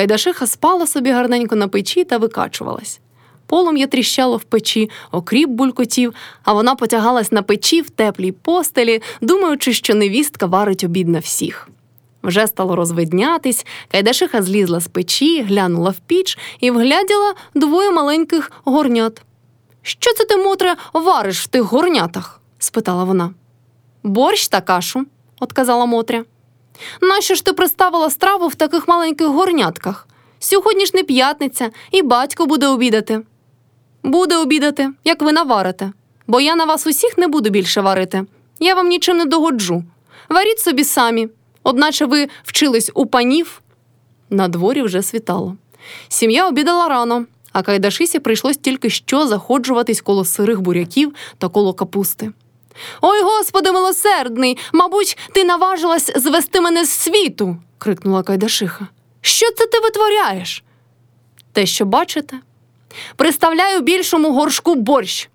Кайдашиха спала собі гарненько на печі та викачувалась. Полум'я тріщало в печі, окріп булькотів, а вона потягалась на печі в теплій постелі, думаючи, що невістка варить обід на всіх. Вже стало розвиднятись, Кайдашиха злізла з печі, глянула в піч і вгляділа двоє маленьких горнят. Що це ти, Мотре, вариш в тих горнятах? спитала вона. Борщ та кашу, отказала Мотря. Нащо ж ти приставила страву в таких маленьких горнятках? Сьогодні ж не п'ятниця, і батько буде обідати. Буде обідати, як ви наварите, бо я на вас усіх не буду більше варити. Я вам нічим не догоджу. Варіть собі самі, одначе ви вчились у панів. На дворі вже світало. Сім'я обідала рано, а Кайдашисі прийшлось тільки що заходжуватись коло сирих буряків та коло капусти. Ой, господи, милосердний, мабуть, ти наважилась звести мене з світу. крикнула Кайдашиха. Що це ти витворяєш? Те, що бачите, приставляю більшому горшку борщ.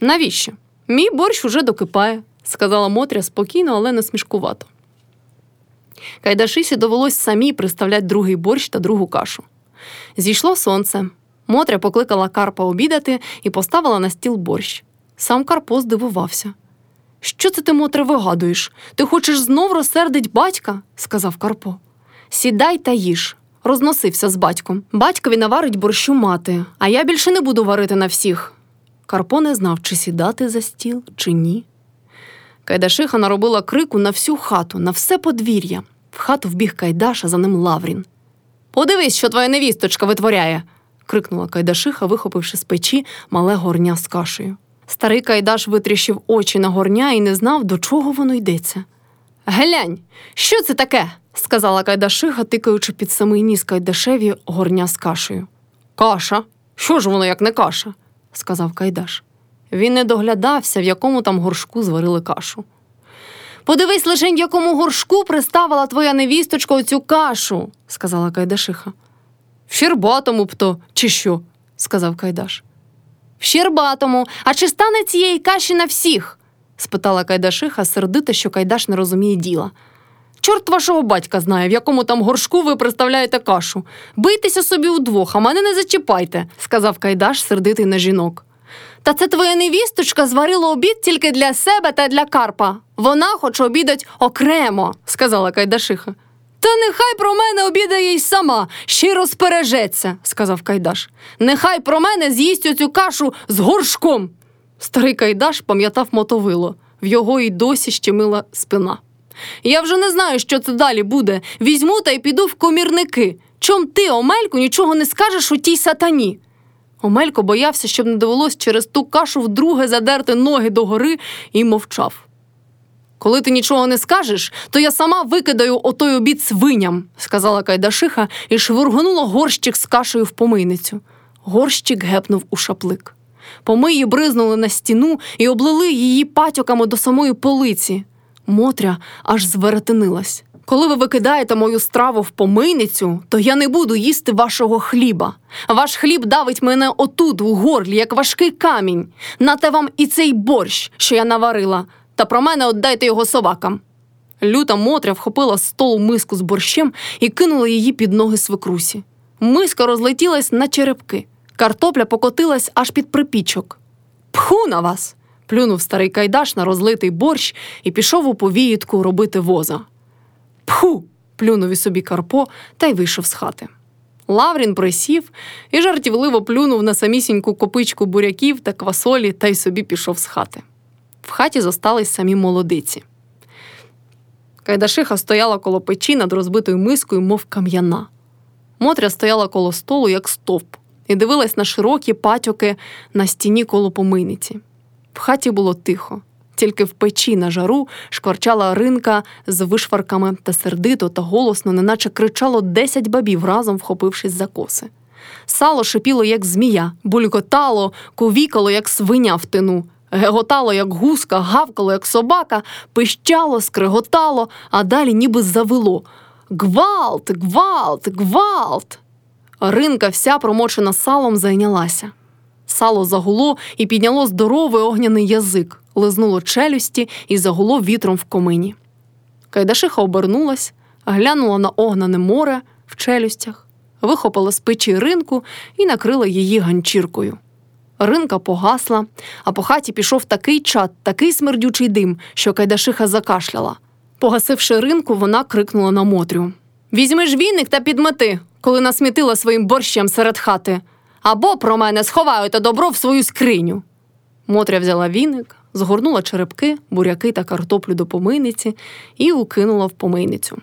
Навіщо? Мій борщ уже докипає, сказала Мотря спокійно, але не смішкувато. Кайдашисі довелось самі приставляти другий борщ та другу кашу. Зійшло сонце. Мотря покликала Карпа обідати і поставила на стіл борщ. Сам Карпо здивувався. Що це ти, Мотре, вигадуєш? Ти хочеш знов розсердить батька? сказав Карпо. Сідай та їж. Розносився з батьком. Батькові наварить борщу мати, а я більше не буду варити на всіх. Карпо не знав, чи сідати за стіл, чи ні. Кайдашиха наробила крику на всю хату, на все подвір'я. В хату вбіг Кайдаша, за ним Лаврін. Подивись, що твоя невісточка витворяє. крикнула Кайдашиха, вихопивши з печі мале горня з кашею. Старий Кайдаш витріщив очі на горня і не знав, до чого воно йдеться. Глянь, що це таке? сказала Кайдашиха, тикаючи під самий ніс Кайдашеві горня з кашею. Каша? Що ж воно, як не каша? сказав Кайдаш. Він не доглядався, в якому там горшку зварили кашу. Подивись лише, в якому горшку приставила твоя невісточка оцю кашу, сказала Кайдашиха. В Щербатому б то, чи що? сказав Кайдаш. В Щербатому, а чи стане цієї каші на всіх? спитала Кайдашиха, сердита, що Кайдаш не розуміє діла. Чорт вашого батька знає, в якому там горшку ви представляєте кашу. Бийтеся собі удвох, а мене не зачіпайте, сказав Кайдаш, сердитий на жінок. Та це твоя невісточка зварила обід тільки для себе та для Карпа. Вона хоче обідать окремо, сказала Кайдашиха. Та нехай про мене обідає й сама, ще й розпережеться, сказав Кайдаш. Нехай про мене з'їсть оцю кашу з горшком. Старий Кайдаш пам'ятав мотовило, в його й досі щемила спина. Я вже не знаю, що це далі буде. Візьму та й піду в комірники. Чом ти, Омельку, нічого не скажеш у тій сатані? Омелько боявся, щоб не довелось через ту кашу вдруге задерти ноги догори і мовчав. Коли ти нічого не скажеш, то я сама викидаю отой обід свиням, сказала Кайдашиха і швургнула горщик з кашею в помийницю. Горщик гепнув у шаплик. Помиї бризнули на стіну і облили її патьоками до самої полиці. Мотря аж зверетенилась. Коли ви викидаєте мою страву в помийницю, то я не буду їсти вашого хліба. Ваш хліб давить мене отут, у горлі, як важкий камінь. Нате вам і цей борщ, що я наварила, та про мене отдайте його собакам. Люта Мотря вхопила з столу миску з борщем і кинула її під ноги свекрусі. Миска розлетілась на черепки. Картопля покотилась аж під припічок. Пху на вас! плюнув старий Кайдаш на розлитий борщ і пішов у повіїдку робити воза. Пху. плюнув і собі Карпо та й вийшов з хати. Лаврін присів і жартівливо плюнув на самісіньку копичку буряків та квасолі та й собі пішов з хати. Хаті зостались самі молодиці. Кайдашиха стояла коло печі над розбитою мискою, мов кам'яна. Мотря стояла коло столу, як стовп, і дивилась на широкі патьоки на стіні коло помийниці. В хаті було тихо, тільки в печі на жару шкварчала ринка з вишварками та сердито та голосно, неначе кричало десять бабів, разом вхопившись за коси. Сало шипіло, як змія, булькотало, ковікало, як свиня в тину, геготало, як гуска, гавкало, як собака, пищало, скриготало, а далі ніби завело. Гвалт, гвалт, гвалт. Ринка, вся промочена салом, зайнялася. Сало загуло і підняло здоровий огняний язик, лизнуло челюсті і загуло вітром в комині. Кайдашиха обернулась, глянула на огнане море в челюстях, вихопила з печі ринку і накрила її ганчіркою. Ринка погасла, а по хаті пішов такий чад, такий смердючий дим, що Кайдашиха закашляла. Погасивши ринку, вона крикнула на Мотрю: Візьми ж віник та підмети, коли насмітила своїм борщем серед хати, або про мене сховаю те добро в свою скриню. Мотря взяла віник, згорнула черепки, буряки та картоплю до помийниці і укинула в помийницю.